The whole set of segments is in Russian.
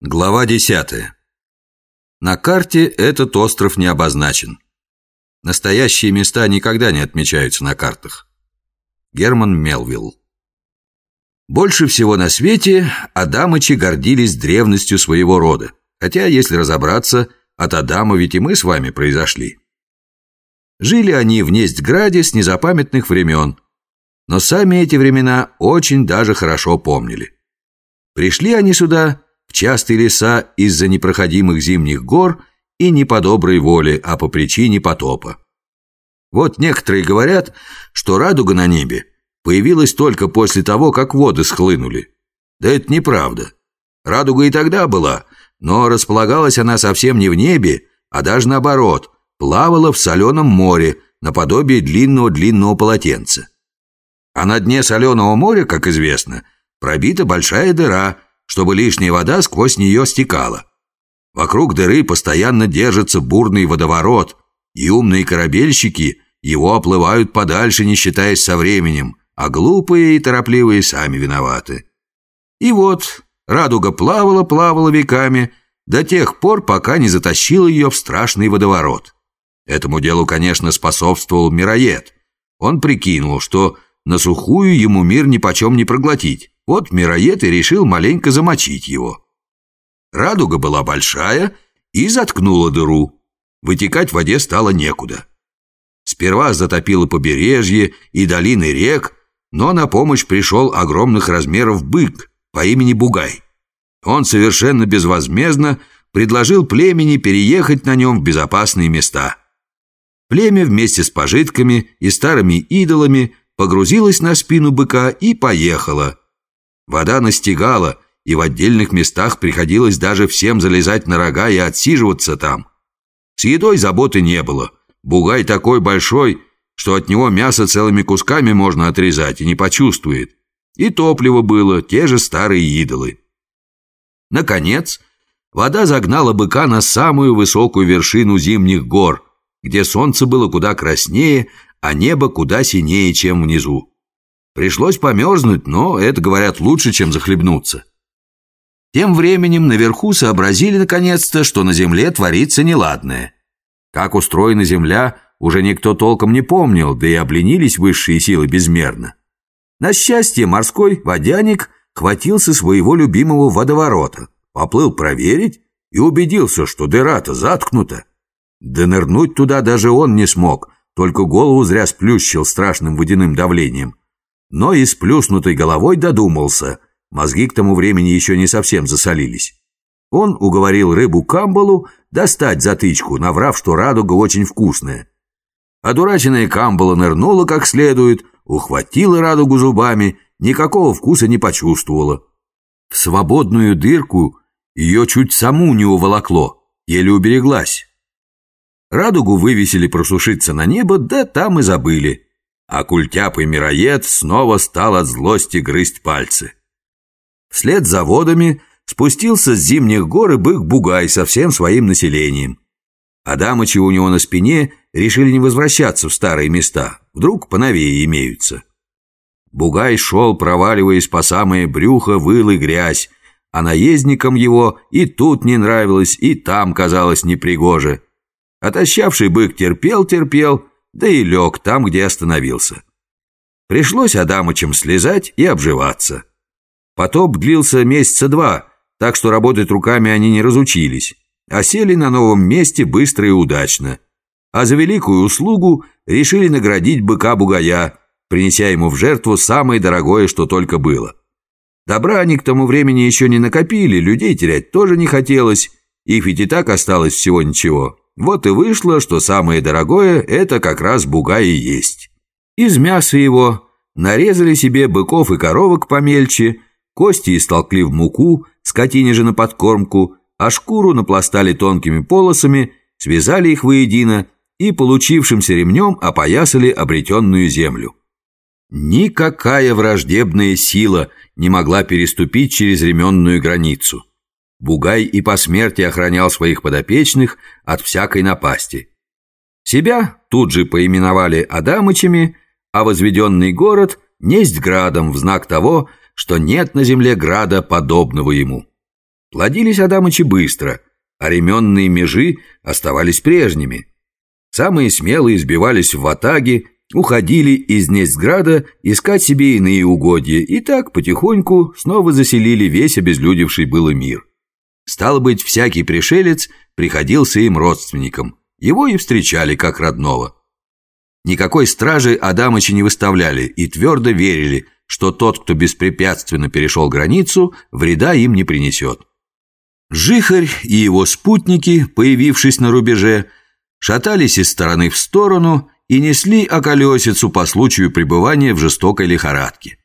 Глава 10. На карте этот остров не обозначен. Настоящие места никогда не отмечаются на картах. Герман Мелвилл. Больше всего на свете Адамычи гордились древностью своего рода. Хотя, если разобраться, от Адама ведь и мы с вами произошли. Жили они в Нестьграде с незапамятных времен. Но сами эти времена очень даже хорошо помнили. Пришли они сюда в частые леса из-за непроходимых зимних гор и не по доброй воле, а по причине потопа. Вот некоторые говорят, что радуга на небе появилась только после того, как воды схлынули. Да это неправда. Радуга и тогда была, но располагалась она совсем не в небе, а даже наоборот, плавала в соленом море, наподобие длинного-длинного полотенца. А на дне соленого моря, как известно, пробита большая дыра – чтобы лишняя вода сквозь нее стекала. Вокруг дыры постоянно держится бурный водоворот, и умные корабельщики его оплывают подальше, не считаясь со временем, а глупые и торопливые сами виноваты. И вот радуга плавала-плавала веками до тех пор, пока не затащила ее в страшный водоворот. Этому делу, конечно, способствовал мироед. Он прикинул, что на сухую ему мир нипочем не проглотить, вот мироед и решил маленько замочить его. Радуга была большая и заткнула дыру. Вытекать в воде стало некуда. Сперва затопило побережье и долины рек, но на помощь пришел огромных размеров бык по имени Бугай. Он совершенно безвозмездно предложил племени переехать на нем в безопасные места. Племя вместе с пожитками и старыми идолами погрузилось на спину быка и поехало – Вода настигала, и в отдельных местах приходилось даже всем залезать на рога и отсиживаться там. С едой заботы не было. Бугай такой большой, что от него мясо целыми кусками можно отрезать и не почувствует. И топливо было, те же старые идолы. Наконец, вода загнала быка на самую высокую вершину зимних гор, где солнце было куда краснее, а небо куда синее, чем внизу. Пришлось померзнуть, но это, говорят, лучше, чем захлебнуться. Тем временем наверху сообразили наконец-то, что на земле творится неладное. Как устроена земля, уже никто толком не помнил, да и обленились высшие силы безмерно. На счастье, морской водяник хватился своего любимого водоворота, поплыл проверить и убедился, что дыра-то заткнута. Да нырнуть туда даже он не смог, только голову зря сплющил страшным водяным давлением но и с плюснутой головой додумался. Мозги к тому времени еще не совсем засолились. Он уговорил рыбу Камбалу достать затычку, наврав, что радуга очень вкусная. Одураченная Камбала нырнула как следует, ухватила радугу зубами, никакого вкуса не почувствовала. В свободную дырку ее чуть саму не уволокло, еле убереглась. Радугу вывесили просушиться на небо, да там и забыли а культяп и мироед снова стал от злости грызть пальцы. Вслед за водами спустился с зимних гор и бык-бугай со всем своим населением. Адамычи у него на спине решили не возвращаться в старые места, вдруг поновее имеются. Бугай шел, проваливаясь по самое брюхо, выл и грязь, а наездникам его и тут не нравилось, и там казалось непригоже. Отощавший бык терпел-терпел, да и лег там, где остановился. Пришлось Адамычам слезать и обживаться. Потоп длился месяца два, так что работать руками они не разучились, а сели на новом месте быстро и удачно. А за великую услугу решили наградить быка-бугая, принеся ему в жертву самое дорогое, что только было. Добра они к тому времени еще не накопили, людей терять тоже не хотелось, их ведь и так осталось всего ничего. Вот и вышло, что самое дорогое – это как раз бугай и есть. Из мяса его нарезали себе быков и коровок помельче, кости истолкли в муку, скотине же на подкормку, а шкуру напластали тонкими полосами, связали их воедино и получившимся ремнем опоясали обретенную землю. Никакая враждебная сила не могла переступить через ременную границу. Бугай и по смерти охранял своих подопечных от всякой напасти. Себя тут же поименовали Адамычами, а возведенный город – Нестьградом в знак того, что нет на земле града, подобного ему. Плодились Адамычи быстро, а ременные межи оставались прежними. Самые смелые сбивались в ватаги, уходили из Нестграда искать себе иные угодья и так потихоньку снова заселили весь обезлюдевший было мир. Стало быть, всякий пришелец приходился им родственником, его и встречали как родного. Никакой стражи Адамычи не выставляли и твердо верили, что тот, кто беспрепятственно перешел границу, вреда им не принесет. Жихарь и его спутники, появившись на рубеже, шатались из стороны в сторону и несли околесицу по случаю пребывания в жестокой лихорадке.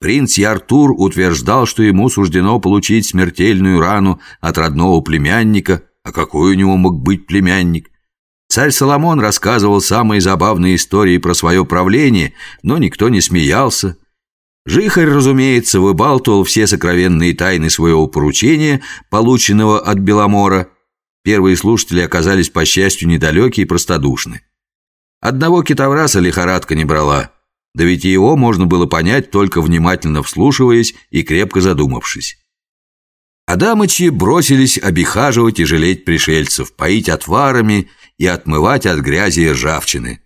Принц Яртур утверждал, что ему суждено получить смертельную рану от родного племянника, а какой у него мог быть племянник? Царь Соломон рассказывал самые забавные истории про свое правление, но никто не смеялся. Жихарь, разумеется, выбалтывал все сокровенные тайны своего поручения, полученного от Беломора. Первые слушатели оказались, по счастью, недалекие и простодушны. Одного китовраса лихорадка не брала, да ведь и его можно было понять, только внимательно вслушиваясь и крепко задумавшись. Адамычи бросились обихаживать и жалеть пришельцев, поить отварами и отмывать от грязи и ржавчины.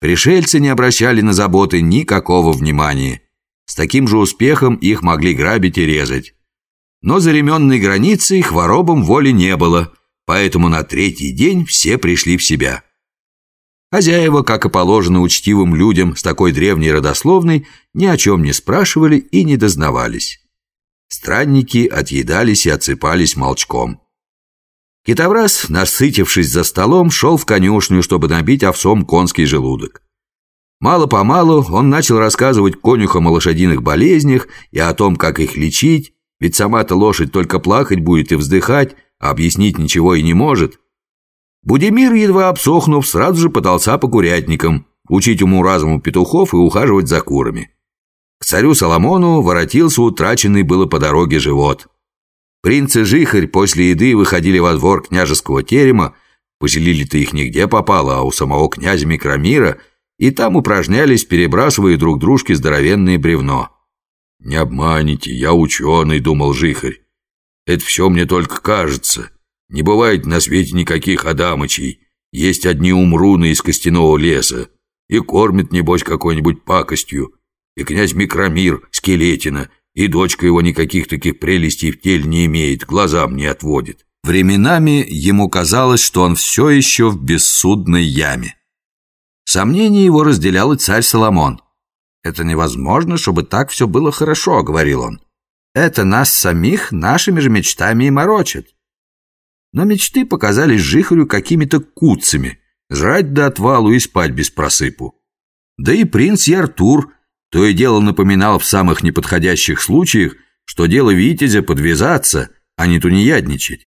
Пришельцы не обращали на заботы никакого внимания. С таким же успехом их могли грабить и резать. Но за ременной границей хворобам воли не было, поэтому на третий день все пришли в себя. Хозяева, как и положено учтивым людям с такой древней родословной, ни о чем не спрашивали и не дознавались. Странники отъедались и отсыпались молчком. Китовраз, насытившись за столом, шел в конюшню, чтобы набить овсом конский желудок. Мало-помалу он начал рассказывать конюхам о лошадиных болезнях и о том, как их лечить, ведь сама-то лошадь только плакать будет и вздыхать, а объяснить ничего и не может – Будимир, едва обсохнув, сразу же подался по курятникам, учить уму-разуму петухов и ухаживать за курами. К царю Соломону воротился утраченный было по дороге живот. Принц и Жихарь после еды выходили во двор княжеского терема, поселили-то их нигде попало, а у самого князя Микромира, и там упражнялись, перебрасывая друг дружке здоровенное бревно. «Не обманите, я ученый», — думал Жихарь. «Это все мне только кажется». Не бывает на свете никаких Адамычей. Есть одни умруны из костяного леса. И кормят, небось, какой-нибудь пакостью. И князь Микромир, скелетина, и дочка его никаких таких прелестей в теле не имеет, глазам не отводит. Временами ему казалось, что он все еще в бессудной яме. Сомнение его разделял и царь Соломон. «Это невозможно, чтобы так все было хорошо», — говорил он. «Это нас самих нашими же мечтами и морочит. Но мечты показались Жихарю какими-то куцами, жрать до отвалу и спать без просыпу. Да и принц Яртур то и дело напоминал в самых неподходящих случаях, что дело Витязя подвязаться, а не тунеядничать.